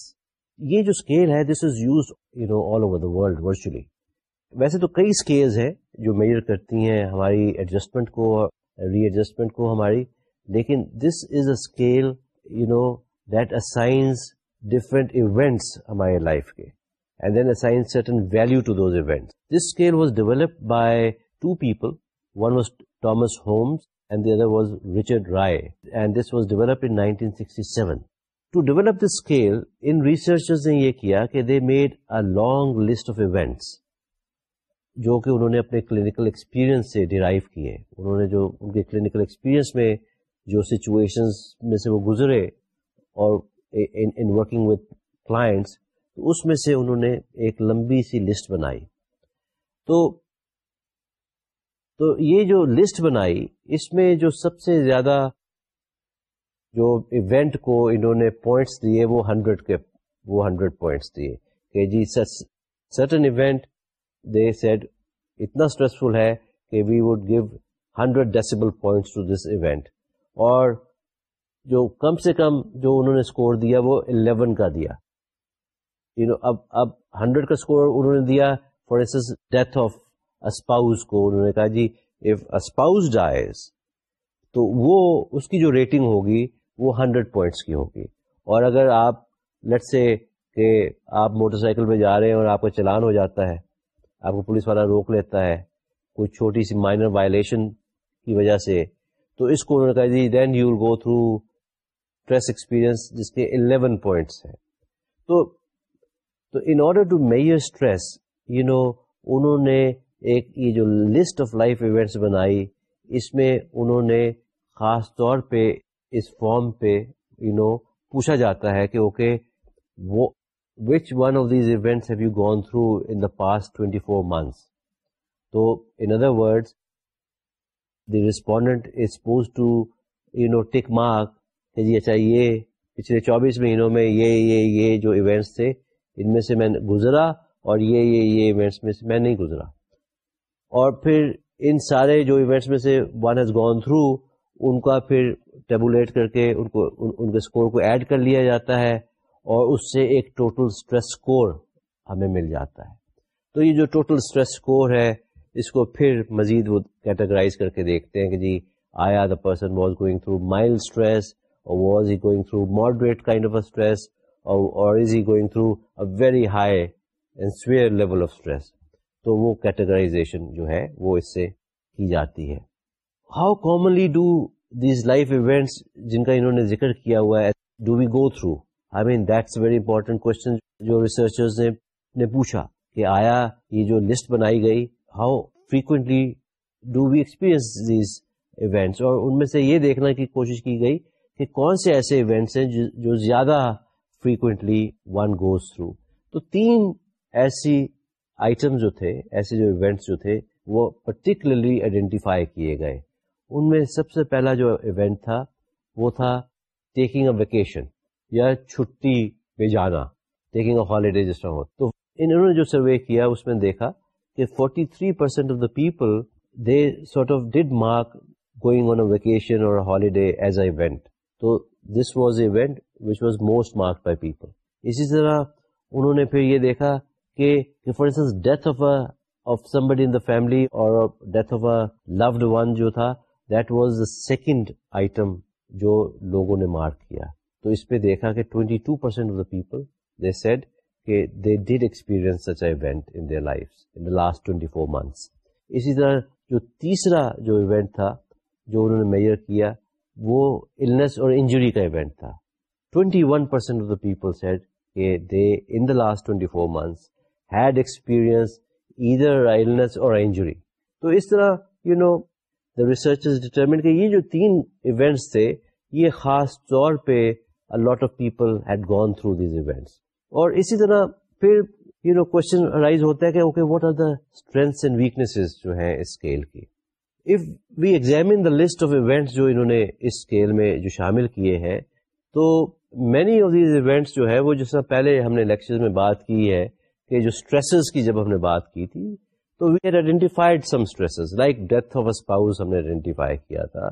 یہ جو اسکیل ہے this is use you know all over the world virtually ویسے تو کئی اسکیلز ہیں جو میجر کرتی ہیں ہماری ایڈجسٹمنٹ کو ری ایڈجسٹمنٹ کو ہماری، لیکن this is a scale you know that assigns different events ہمارے لائف کے and then assign certain value to those events this scale was developed by two people one was Thomas Holmes and the other was Richard Rahe and this was develop in 1967 to develop the scale in researchers نے یہ کیا کہ they made a long list of events جو کہ انہوں نے اپنے clinical experience سے ڈیرائیو کیے انہوں نے جو ان کے کلینکل ایکسپیرئنس میں جو سچویشنز میں سے وہ گزرے اور ان ورکنگ وتھ کلائنٹس اس میں سے انہوں نے ایک لمبی سی لسٹ بنائی۔ تو تو یہ جو لسٹ بنائی، اس میں جو سب سے زیادہ جو ایونٹ کو انہوں نے پوائنٹس دیے وہ ہنڈریڈ کے وہ ہنڈریڈ پوائنٹس دیے۔ کہ جی سرٹن ایونٹ دے سیڈ اتنا اسٹریسفل ہے کہ we would give hundred decibel points to this event اور جو کم سے کم جو انہوں نے اسکور دیا وہ الیون کا دیا۔ یو نو اب اب ہنڈریڈ کا اسکور انہوں نے دیا۔ For instance death of spouse کو انہوں نے کہا جی اف اسپاؤز ڈائز تو وہ اس کی جو ریٹنگ ہوگی وہ ہنڈریڈ پوائنٹس کی ہوگی۔ اور اگر آپ لٹ سے کہ آپ موٹر سائیکل پہ جا رہے ہیں اور آپ کا چلان ہو جاتا ہے، آپ کو پولیس والا روک لیتا ہے کوئی چھوٹی سی مائنر وائلیشن کی وجہ سے، تو اس کو انہوں نے کہا جی then you will go through stress experience جس کے الیون پوائنٹس ہیں۔ تو تو in order to measure stress you know انہوں نے ایک یہ جو لسٹ آف لائف ایونٹس بنائی، اس میں انہوں نے خاص طور پہ اس فارم پہ یو نو پوچھا جاتا ہے کہ اوکے وہ which one of these events have you gone through in the past twenty four months تو in other word the respondent is suppose to you know tick mark کہ جی اچھا یہ پچھلے چوبیس مہینوں میں یہ یہ یہ جو ایونٹس تھے، ان میں سے میں گزرا اور یہ یہ یہ ایونٹس میں سے میں نہیں گزرا۔ اور پھر ان سارے جو ایونٹس میں سے ون ہیز گون تھرو ان کا پھر ٹیبولیٹ کر کے ان کو، ان کے اسکور کو ایڈ کر لیا جاتا ہے اور اس سے ایک ٹوٹل اسٹریس اسکور ہمیں مل جاتا ہے۔ تو یہ جو ٹوٹل اسٹریس اسکور ہے، اس کو پھر مزید وہ کیٹاگرائز کر کے دیکھتے ہیں کہ جی آیا the person was going through mild stress اور was he going through moderate kind of stress اور is he going through a very high and severe level of stress تو وہ کیٹیگرائزیشن جو ہے، وہ اس سے کی جاتی ہے۔ How commonly do these life events جن کا انہوں نے ذکر کیا ہوا ہے do we go through I mean that's very important question جو ریسرچرز نے نے پوچھا کہ آیا یہ جو لسٹ بنائی گئی how frequently do we experience these events اور ان میں سے یہ دیکھنا کی کوشش کی گئی کہ کون سے ایسے ایونٹس ہیں جو زیادہ فریکوینٹلی ون گوز تھرو تو تین ایسی آئٹم جو تھے، ایسے جو ایونٹس جو تھے، وہ پرٹیکولرلی آئیڈینٹیفائی کیے گئے. ان میں سب سے پہلا جو ایونٹ تھا وہ تھا ٹیکنگ اے ویکیشن یا چھٹی پہ جانا ٹیکنگ اے ہالیڈے جس طرح ہو۔ تو انہوں نے جو سروے کیا، اس میں دیکھا کہ 43% three percent of the people they sort of did mark going on a vacation اور ہالیڈے ایز اے ایونٹ تو this was event which was most mark by people اسی طرح انہوں نے پھر یہ دیکھا کہ for instance death of of somebody in the family اور death of a loved one جو تھا that was the second item جو لوگوں نے مارک کیا۔ تو اس پہ دیکھا کہ 22% two percent of the people they said کہ they did experience such event in their life in the last twenty four months اسی طرح جو تیسرا جو ایونٹ تھا جو انہوں نے میئر کیا، وہ النس اور انجری کا ایونٹ تھا۔ 21% one percent of the people said کہ they in the last twenty four months had experience other illness اور انجری تو اس طرح you you know the research determined کہ یہ جو تین ایونٹس تھے، یہ خاص طور پہ lot of people had gone through these events اور اسی طرح پھر یو نو کوشچن رائز ہوتا ہے کہ okay what are the strengths and weaknesses جو ہیں اسکیل کی؟ If we examine the list of events جو انہوں نے اس اسکیل میں جو شامل کیے ہیں، تو مینی آف دیز ایونٹس جو ہے وہ جس طرح پہلے ہم نے لیکچر میں بات کی ہے کہ جو اسٹریسز کی جب ہم نے بات کی تھی تو we had identified some stresses like death of spouse ہم نے آئیڈینٹیفائی کیا تھا.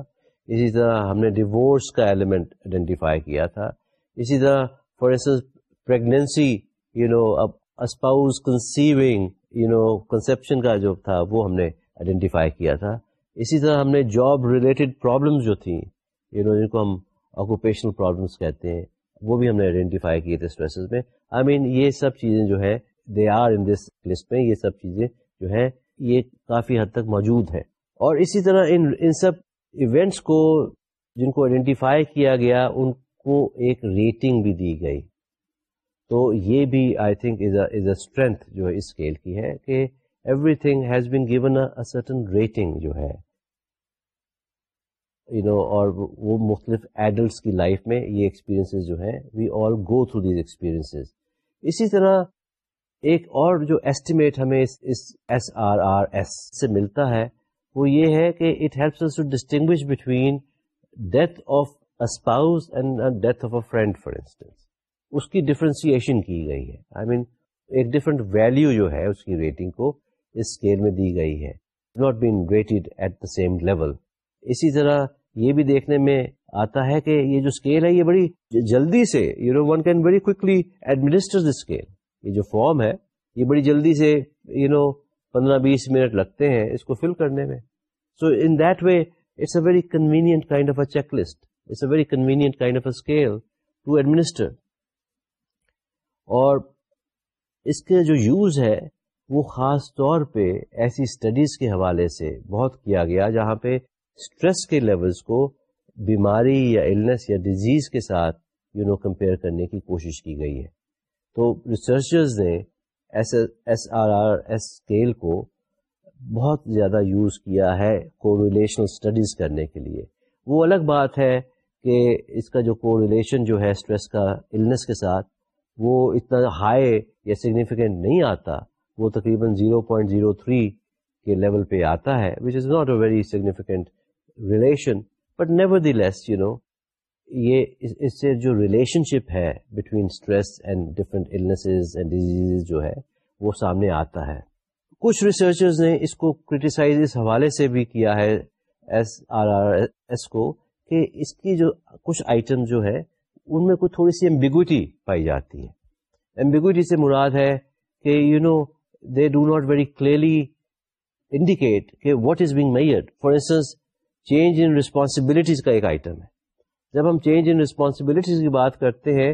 اسی طرح ہم نے ڈیوورس کا ایلیمنٹ آئیڈینٹیفائی کیا تھا. اسی طرح for instance pregnancy you know اب spouse conceiving you know conception کا جو تھا وہ ہم نے آئیڈینٹیفائی کیا تھا. اسی طرح ہم نے جاب ریلیٹڈ پرابلمس جو تھیں یو نو جن کو ہم آکوپیشنل پرابلمس کہتے ہیں، وہ بھی ہم نے آئیڈینٹیفائی کیے تھے اسٹریسز میں. آئی مین یہ سب چیزیں جو ہے they are in this list میں، یہ سب چیزیں جو ہے، یہ کافی حد تک موجود ہے۔ اور اسی طرح ان ان سب ایونٹس کو جن کو آئیڈینٹیفائی کیا گیا، ان کو ایک ریٹنگ بھی دی گئی۔ تو یہ بھی I think is a strength جو اس اسکیل کی ہے کہ everything has been given certain rating جو ہے۔ یو نو اور وہ مختلف ایڈلٹس کی لائف میں یہ ایکسپیرینس جو ہیں we all go through these experience اسی طرح ایک اور جو ایسٹیمیٹ ہمیں اس ایس آر آر ایس سے ملتا ہے وہ یہ ہے کہ it helps to distinguish between death of spouse and death of a friend for instance اس کی ڈفرینسیشن کی گئی ہے۔ آئی I مین mean, ایک ڈفرنٹ ویلو جو ہے اس کی ریٹنگ کو اس اسکیل میں دی گئی ہے۔ Not been rated at the same level اسی طرح یہ بھی دیکھنے میں آتا ہے کہ یہ جو اسکیل ہے یہ بڑی جلدی سے you know one can very quickly administer scale یہ جو فارم ہے، یہ بڑی جلدی سے یو نو پندرہ بیس منٹ لگتے ہیں اس کو فل کرنے میں۔ So in that way it's a very convenient kind of a checklist it's a very convenient kind of a scale to administer اور اس کے جو یوز ہے، وہ خاص طور پہ ایسی اسٹڈیز کے حوالے سے بہت کیا گیا، جہاں پہ اسٹریس کے لیولس کو بیماری یا النس یا ڈیزیز کے ساتھ یو نو کمپیئر کرنے کی کوشش کی گئی ہے۔ تو ریسرچرز نے S S R R S scale کو بہت زیادہ یوز کیا ہے کوریلیشنل اسٹڈیز کرنے کے لیے۔ وہ الگ بات ہے کہ اس کا جو کو ریلیشن جو ہے اسٹریس کا النس کے ساتھ، وہ اتنا ہائی یا سگنیفیکینٹ نہیں آتا۔ وہ تقریباً زیرو پوائنٹ زیرو تھری کے لیول پہ آتا ہے which is not a very significant relation but nevertheless you know یہ اس سے جو ریلیشن شپ ہے between stress and different and disease جو ہے، وہ سامنے آتا ہے۔ کچھ ریسرچرز نے اس کو کریٹیسائز اس حوالے سے بھی کیا ہے ایس آر آر ایس کو کہ اس کی جو کچھ آئٹم جو ہے، ان میں کوئی تھوڑی سی ایمبیگوٹی پائی جاتی ہے۔ ایمبیگوٹی سے مراد ہے کہ you know they do not very clearly indicate کہ what is being measure for instance change in responsibilities کا ایک آئٹم ہے۔ جب ہم چینج ان ریسپانسبلٹیز کی بات کرتے ہیں،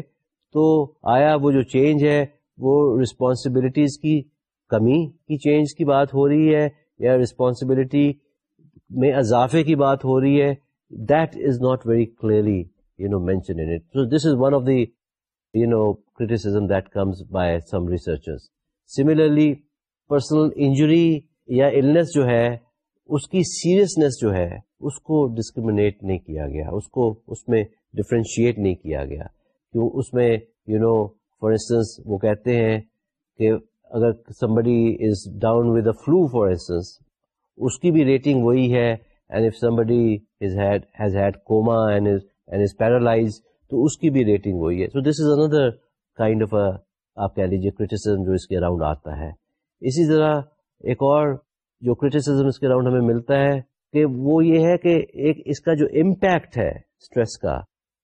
تو آیا وہ جو چینج ہے، وہ رسپانسبلٹیز کی کمی کی چینج کی بات ہو رہی ہے، یا رسپانسبلٹی میں اضافے کی بات ہو رہی ہے؟ That is not very clearly you know mention in it so this is one of the you know criticism that comes by some researchers similarly personal injury یا النس جو ہے، اس کی سیریسنیس جو ہے اس کو ڈسکریمنیٹ نہیں کیا گیا، اس کو اس میں ڈفرینشیٹ نہیں کیا گیا۔ کیوں؟ اس میں یو نو فار انسٹنس وہ کہتے ہیں کہ اگر somebody is down with a flu for instance اس کی بھی ریٹنگ وہی ہے۔ And if somebody is had has had coma and is paralyse تو اس کی بھی ریٹنگ وہی ہے۔ So this is another kind of آپ کہہ لیجیے کریٹیسم جو اس کے اراؤنڈ آتا ہے۔ اسی طرح ایک اور جو کریٹیسم اس کے اراؤنڈ ہمیں ملتا ہے کہ وہ یہ ہے کہ ایک اس کا جو امپیکٹ ہے اسٹریس کا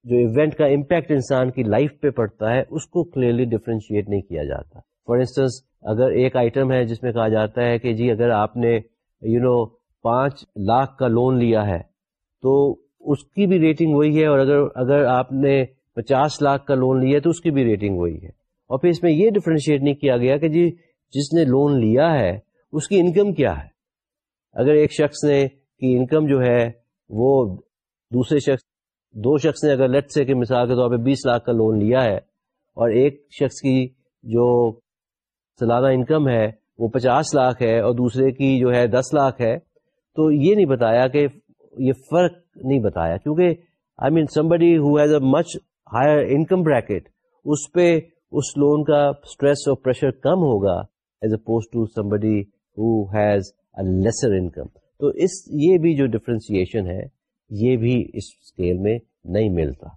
جو ایونٹ کا امپیکٹ انسان کی لائف پہ پڑتا ہے اس کو کلیئرلی ڈفرینشیٹ نہیں کیا جاتا۔ فار انسٹنس اگر ایک آئٹم ہے جس میں کہا جاتا ہے کہ جی اگر آپ نے یو you نو know, پانچ لاکھ کا لون لیا ہے تو اس کی بھی ریٹنگ وہی ہے اور اگر اگر آپ نے پچاس لاکھ کا لون لیا ہے تو اس کی بھی ریٹنگ وہی ہے۔ اور پھر اس میں یہ ڈفرینشیٹ نہیں کیا گیا کہ جی جس نے لون لیا ہے اس کی انکم کیا ہے۔ اگر ایک شخص نے کی انکم جو ہے وہ دوسرے شخص، دو شخص نے اگر لٹ سے کہ مثال کے طور پہ بیس لاکھ کا لون لیا ہے اور ایک شخص کی جو سالانہ انکم ہے وہ پچاس لاکھ ہے اور دوسرے کی جو ہے دس لاکھ ہے، تو یہ نہیں بتایا کہ یہ فرق نہیں بتایا۔ کیونکہ I mean somebody who has a much higher income bracket اس پہ اس لون کا اسٹریس اور پریشر کم ہوگا as oppose to somebody who has a lesser income تو اس یہ بھی جو ڈفرینسیشن ہے یہ بھی اس اسکیل میں نہیں ملتا۔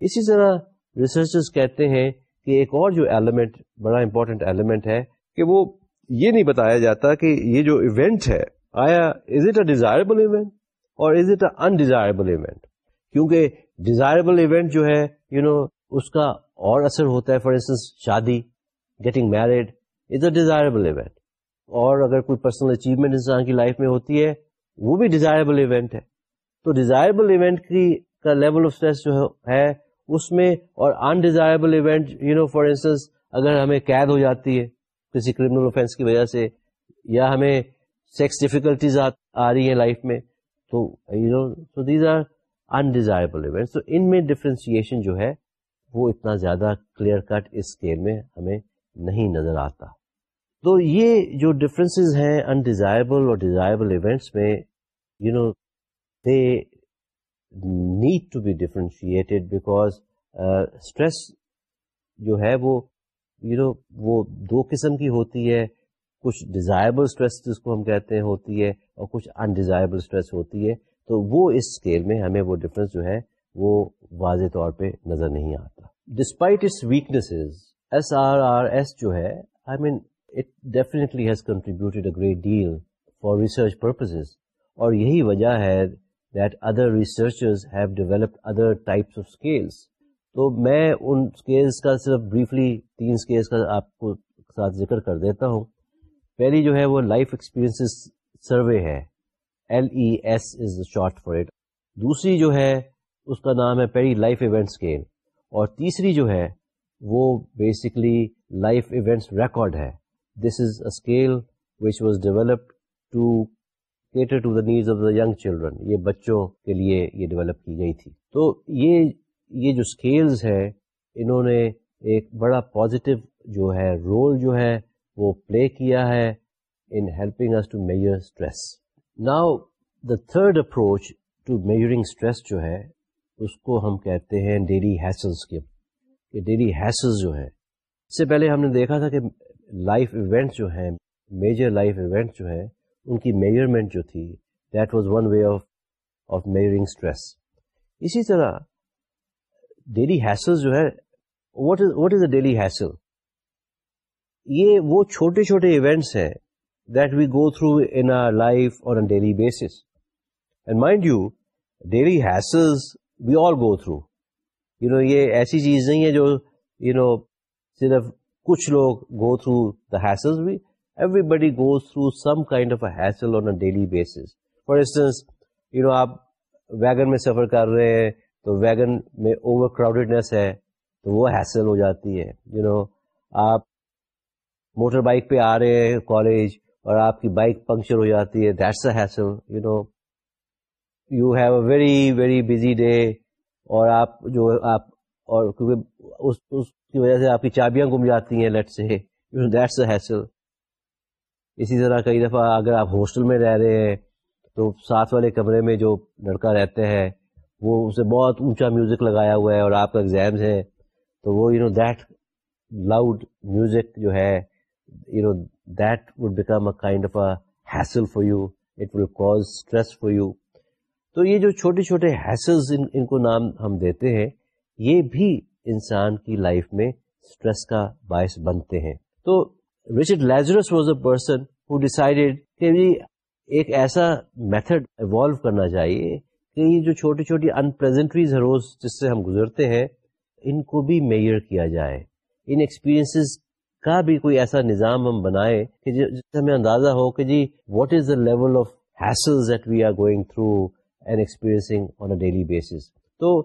اسی طرح ریسرچرز کہتے ہیں کہ ایک اور جو ایلیمنٹ بڑا امپورٹنٹ ایلیمنٹ ہے کہ وہ یہ نہیں بتایا جاتا کہ یہ جو ایونٹ ہے آیا is it a desirable event اور is it a undesirable event کیونکہ ڈیزائربل ایونٹ جو ہے یو you نو know, اس کا اور اثر ہوتا ہے۔ فار انسٹنس شادی getting married is a desirable event اور اگر کوئی پرسنل اچیومنٹ انسان کی لائف میں ہوتی ہے، وہ بھی ڈیزائربل ایونٹ ہے۔ تو ڈیزائربل ایونٹ کی کا لیول آف اسٹریس جو ہے اس میں اور undesirable event you know for instance اگر ہمیں قید ہو جاتی ہے کسی کرمنل اوفینس کی وجہ سے، یا ہمیں سیکس ڈیفیکلٹیز آ رہی ہیں لائف میں، تو you know so these are undesirable event تو ان میں ڈفرینسیشن جو ہے، وہ اتنا زیادہ کلیئر کٹ اس اسکیل میں ہمیں نہیں نظر آتا۔ تو یہ جو ڈفرینسز ہیں انڈیزائربل اور ڈیزائربل ایونٹس میں you know they need to be differentiated because stress جو ہے وہ یو نو وہ دو قسم کی ہوتی ہے. کچھ ڈیزائربل اسٹریس جس کو ہم کہتے ہیں ہوتی ہے اور کچھ انڈیزائربل اسٹریس ہوتی ہے. تو وہ اس اسکیل میں ہمیں وہ ڈفرینس جو ہے وہ واضح طور پہ نظر نہیں آتا. Despite its weaknesses S R R S جو ہے I mean it definitely has contributed a great deal for research purposes اور یہی وجہ ہے that other researchers have developed other types of scales تو میں ان اسکیلس کا صرف بریفلی تین اسکیلس کا آپ کو ساتھ ذکر کر دیتا ہوں. پہلی جو ہے وہ لائف ایکسپیرئنس سروے ہے. L E S is short for it دوسری جو ہے اس کا نام ہے پیری لائف ایونٹ اسکیل اور تیسری جو ہے وہ بیسکلی لائف ایونٹس ریکارڈ ہے. This is a scale which was developed to cater to the needs of the young children. یہ بچوں کے لیے یہ ڈیولپ کی گئی تھی. تو یہ یہ جو اسکیلز ہے انہوں نے ایک بڑا پازیٹیو جو ہے، رول جو ہے، وہ پلے کیا ہے in helping us to measure stress now the third approach to measuring stress جو ہے، اس کو ہم کہتے ہیں ڈیلی ہیسلس کے، کہ ڈیلی ہیسلس جو ہے اس سے پہلے ہم نے دیکھا تھا کہ لائف ایونٹ جو ہیں میجر لائف ایونٹ جو ہے ان کی میجرمنٹ جو تھی that was one way of of measuring stress اسی طرح ڈیلی ہیسل جو ہے what is what is a daily hassle یہ وہ چھوٹے چھوٹے ایونٹس ہیں that we go through in life on daily basis and mind you daily hassles we all go through you know یہ ایسی چیز نہیں ہے جو یو نو صرف کچھ لوگ گو تھرو دا ہیسل بھی everybody goes through some kind of a hassle on a daily basis for instance you know آپ ویگن میں سفر کر رہے ہیں، تو ویگن میں اوور کراؤڈیڈنیس ہے، تو وہ ہیسل ہو جاتی ہے یو نو آپ موٹر بائک پہ آ رہے ہیں کالج اور آپ کی بائک پنکچر ہو جاتی ہے that's a hassle you know you have a very very busy day اور آپ جو آپ، اور کیونکہ اس کی وجہ سے آپ کی چابیاں گم جاتی ہیں لیٹ سے دیٹس اے ہیسل اسی طرح کئی دفعہ اگر آپ ہاسٹل میں رہ رہے ہیں، تو ساتھ والے کمرے میں جو لڑکا رہتے ہیں وہ اسے بہت اونچا میوزک لگایا ہوا ہے اور آپ کا ایگزامز ہے، تو وہ you know that loud music جو ہے you know that would become a kind of a hassle for you it will cause stress for you تو یہ جو چھوٹے چھوٹے ہیسلز ان ان کو نام ہم دیتے ہیں، یہ بھی انسان کی لائف میں اسٹریس کا باعث بنتے ہیں۔ تو Richard Lazarus was a person who decided کہ جی ایک ایسا میتھڈ ایوالو کرنا چاہیے کہ یہ جو چھوٹی چھوٹی انپریزنٹریز روز جس سے ہم گزرتے ہیں، ان کو بھی میئر کیا جائے۔ ان ایکسپیرئنس کا بھی کوئی ایسا نظام ہم بنائے کہ جس سے ہمیں اندازہ ہو کہ جی what is the level of hassle that we are going through and experiencing on a daily basis تو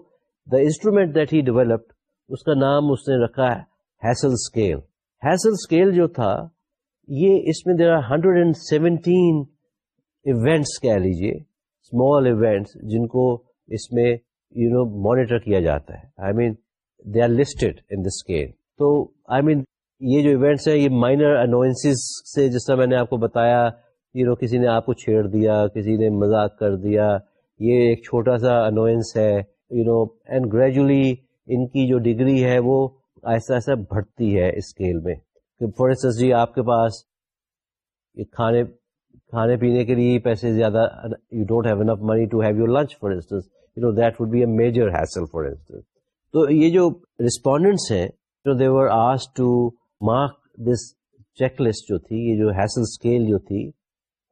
the instrument that he developed اس کا نام اس نے رکھا ہے ہیسل اسکیل ہیسل اسکیل جو تھا، یہ اس میں there are hundred and seventeen events کہہ لیجیے اسمال ایونٹس جن کو اس میں یو نو مانیٹر کیا جاتا ہے۔ I mean they are listed in the scale تو آئی مین یہ جو ایونٹس ہیں، یہ مائنر انوئنس سے جس طرح میں نے آپ کو بتایا یو نو کسی نے آپ کو چھیڑ دیا، کسی نے مذاق کر دیا، یہ ایک چھوٹا سا انوئنس ہے یو نو اینڈ گریجولی ان کی جو ڈگری ہے وہ ایسا ایسا بڑھتی ہے اسکیل میں فار انسٹنس جی آپ کے پاس کھانے کھانے پینے کے لیے پیسے زیادہ you don't have enough money to have your lunch for instance you know that would be a major hassle for instance تو یہ جو ریسپونڈنٹس ہیں دیور آس to mark this check list جو تھی، یہ جو ہیسل اسکیل جو تھی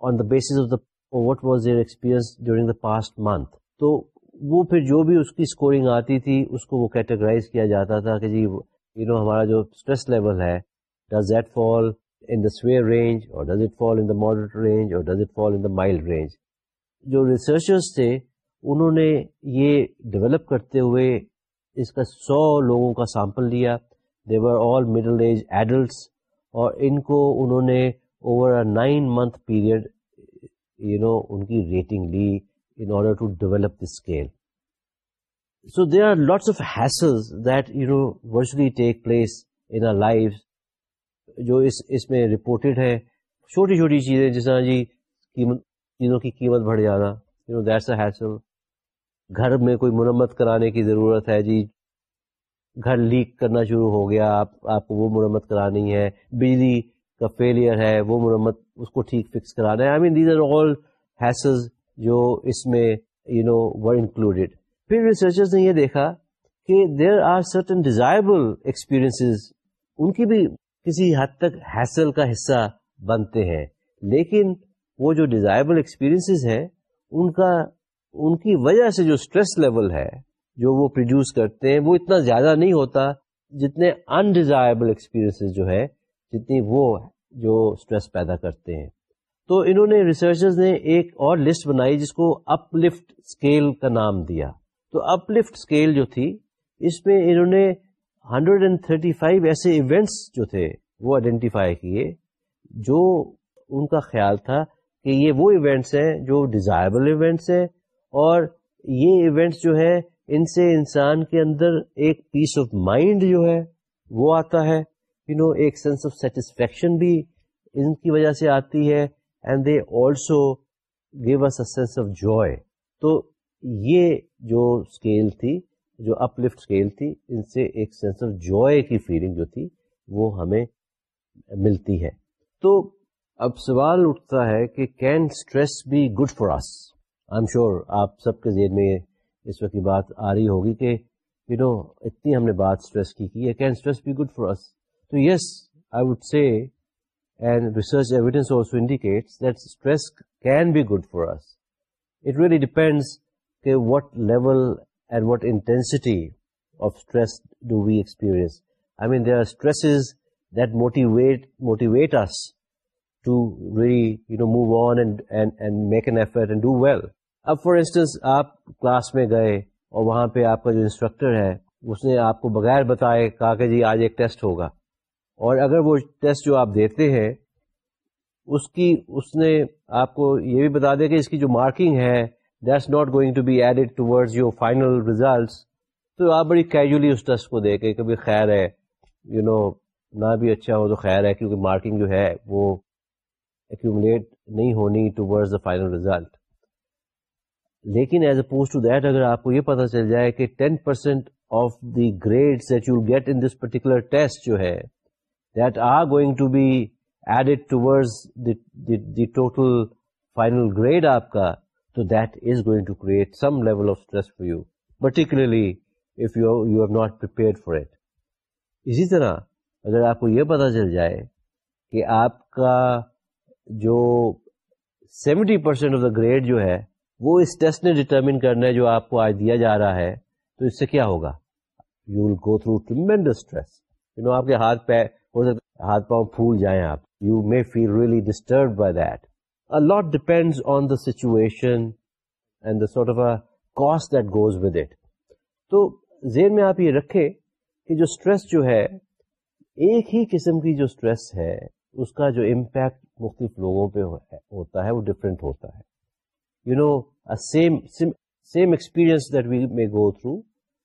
on the basis of the what was their experience during the past month تو وہ پھر جو بھی اس کی اسکورنگ آتی تھی، اس کو وہ کیٹیگرائز کیا جاتا تھا کہ جی یو نو ہمارا جو اسٹریس لیول ہے does that fall in the severe range اور does it fall in the moderate range اور does it fall in the mild range جو ریسرچرس تھے، انہوں نے یہ ڈیولپ کرتے ہوئے اس کا سو لوگوں کا سیمپل لیا۔ They were all middle age adults اور ان کو انہوں نے over a nine month period you know ان کی ریٹنگ لی۔ In order to develop the scale so there are lots of hassles that you know virtually take place in life جو اس اس میں رپورٹڈ ہے چھوٹی چھوٹی چیزیں جس طرح جی قیمت، چیزوں کی قیمت بڑھ جانا you know that's a hassle گھر میں کوئی مرمت کرانے کی ضرورت ہے جی گھر لیک کرنا شروع ہو گیا، آپ آپ کو وہ مرمت کرانی ہے، بجلی کا فیلئر ہے، وہ مرمت اس کو ٹھیک فکس کرانا ہے. I mean these are all hassles جو اس میں یو نو ور انکلوڈیڈ پھر ریسرچرز نے یہ دیکھا کہ there are certain desirable experience ان کی بھی کسی حد تک ہیسل کا حصہ بنتے ہیں، لیکن وہ جو ڈیزائربل ایکسپیرئنس ہیں، ان کا، ان کی وجہ سے جو اسٹریس لیول ہے، جو وہ پروڈیوس کرتے ہیں، وہ اتنا زیادہ نہیں ہوتا جتنے انڈیزائربل ایکسپیرئنس جو ہے جتنی وہ جو اسٹریس پیدا کرتے ہیں۔ تو انہوں نے ریسرچرز نے ایک اور لسٹ بنائی جس کو اپ لفٹ اسکیل کا نام دیا۔ تو اپ لفٹ اسکیل جو تھی، اس میں انہوں نے 135 ایسے ایونٹس جو تھے وہ آئیڈینٹیفائی کیے جو ان کا خیال تھا کہ یہ وہ ایونٹس ہیں جو ڈیزائربل ایونٹس ہیں اور یہ ایونٹس جو ہے ان سے انسان کے اندر ایک پیس آف مائنڈ جو ہے وہ آتا ہے۔ یو نو ایک سینس آف سیٹسفیکشن بھی ان کی وجہ سے آتی ہے۔ And they also gave a sense of joy تو یہ جو اسکیل تھی، جو اپ لفٹ اسکیل تھی، ان سے ایک سینس آف جوائے کی فیلنگ جو تھی، وہ ہمیں ملتی ہے۔ تو اب سوال اٹھتا ہے کہ can stress be good for us I am sure آپ سب کے ذہن میں اس وقت کی بات آ رہی ہوگی کہ یو نو اتنی ہم نے بات اسٹریس کی کی ہے can stress be good for us تو yes I would say and research evidence also indicates that stress can be good for us it really depends کہ what level and what intensity of stress do we experience I mean there are stressors that motivate motivate us to really you know move on and make an effort and do well اب for instance آپ class میں گئے اور وہاں پہ آپ کا جو انسٹرکٹر ہے، اس نے آپ کو بغیر بتائے کہا کہ جی آج ایک ٹیسٹ ہوگا۔ اور اگر وہ ٹیسٹ جو آپ دیتے ہیں، اس کی، اس نے آپ کو یہ بھی بتا دیا کہ اس کی جو مارکنگ ہے that's not going to be added towards your final results تو آپ بڑی کیجولی اس ٹیسٹ کو دے کے کبھی خیر ہے یو نو نہ بھی اچھا ہو تو خیر ہے، کیونکہ مارکنگ جو ہے وہ ایکومولیٹ نہیں ہونی ٹوورڈز دا فائنل ریزلٹ لیکن ایز اپوز ٹو دیٹ اگر آپ کو یہ پتا چل جائے کہ ten percent of the grade that you get in this particular test جو ہے that are going to be added towards the total final grade آپ کا تو that is going to create some level of stress for you particularly if you you have not for it اسی طرح اگر آپ کو یہ پتا چل جائے کہ آپ کا جو seventy percent of the grade جو ہے، وہ اس ٹیسٹ نے ڈٹرمن کرنا ہے جو آپ کو آج دیا جا رہا ہے، تو اس سے کیا ہوگا؟ You will go through tremendous stress you know آپ کے ہاتھ پہ ہو سکتا ہاتھ پاؤں پھول جائیں آپ۔ You may feel really disturb by that lot depend on the situation and the sort of a cost that goes with it تو زیر میں آپ یہ رکھیں کہ جو اسٹریس جو ہے، ایک ہی قسم کی جو اسٹریس ہے، اس کا جو امپیکٹ مختلف لوگوں پہ ہوتا ہے، وہ ڈفرینٹ ہوتا ہے۔ You know same same experience that we may go through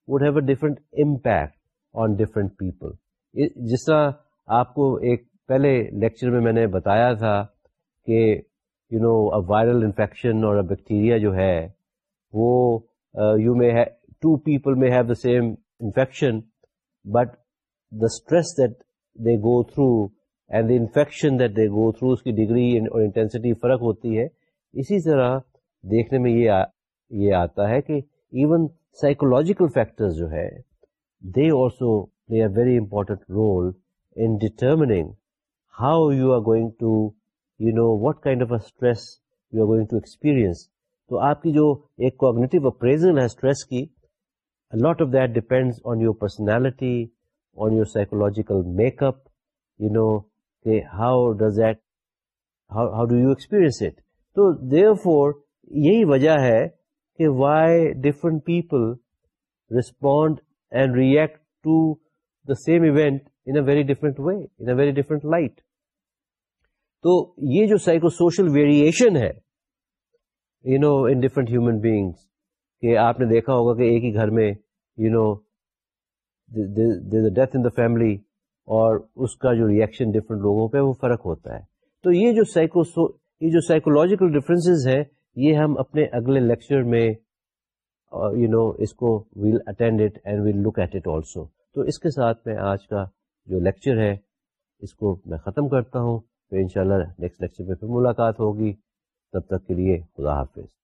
would have a different impact on different people جس طرح آپ کو ایک پہلے لیکچر میں میں نے بتایا تھا کہ یو نو وائرل انفیکشن اور بیکٹیریا جو ہے وہ you may two people may have the same infection but the stress that they go through and the infection that they go through اس کی ڈگری اور انٹینسٹی فرق ہوتی ہے اسی طرح دیکھنے میں یہ آ, یہ آتا ہے کہ ایون سائیکولوجیکل فیکٹر جو ہے they also play a very important role in determining how you are going to you know what kind of a stress you are going to experience تو آپ کی جو ایک کوگنیٹو اپریزل ہے stress کی lot of that depends on your personality on your psychological make up you know کہ how does that how do you experience it تو therefore یہی وجہ ہے کہ why different people respond and react to the same event in a very different way in a very different light تو یہ جو psycho social variation ہے you know in different human beings کہ آپ نے دیکھا ہوگا کہ ایک ہی گھر میں you know death in the family اور اس کا جو ریئیکشن ڈفرنٹ لوگوں پہ وہ فرق ہوتا ہے۔ تو یہ جو سائیکو یہ جو سائیکولوجیکل ڈفرینسز ہیں، یہ ہم اپنے اگلے لیکچر میں uh, یو نو اس کو we'll attend it and we'll look at it also تو اس کے ساتھ میں آج کا جو لیکچر ہے، اس کو میں ختم کرتا ہوں۔ پھر ان شاء اللہ نیکسٹ لیکچر میں پھر ملاقات ہوگی۔ تب تک کے لیے خدا حافظ۔